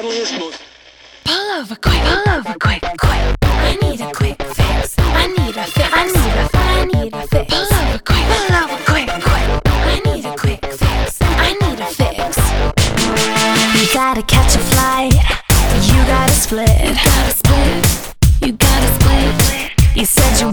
friendliest, most. Pull over quick, pull over quick, quick. I need a quick fix. I need a fix. I need a, I need a fix. Pull over quick, pull over quick, quick. I need a quick fix. I need a fix. You gotta catch a flight. You gotta split. You gotta split. You gotta split. You said you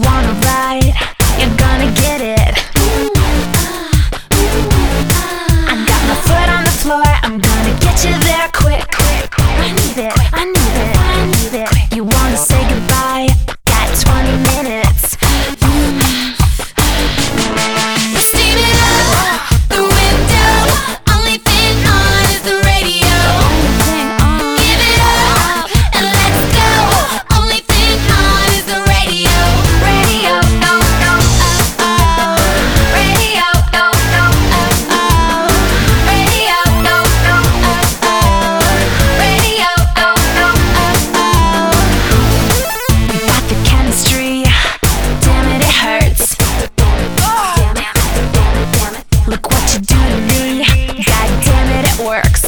works.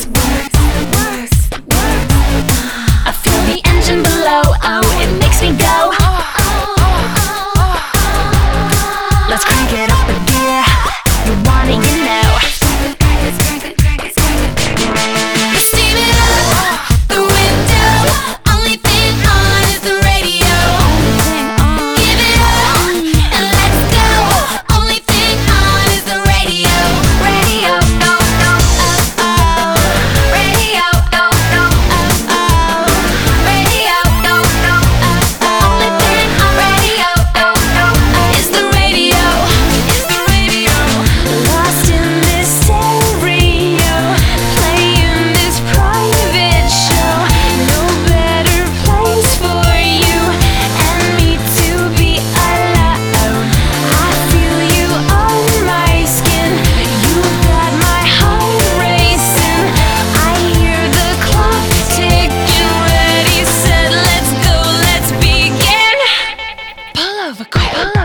love, a couple love.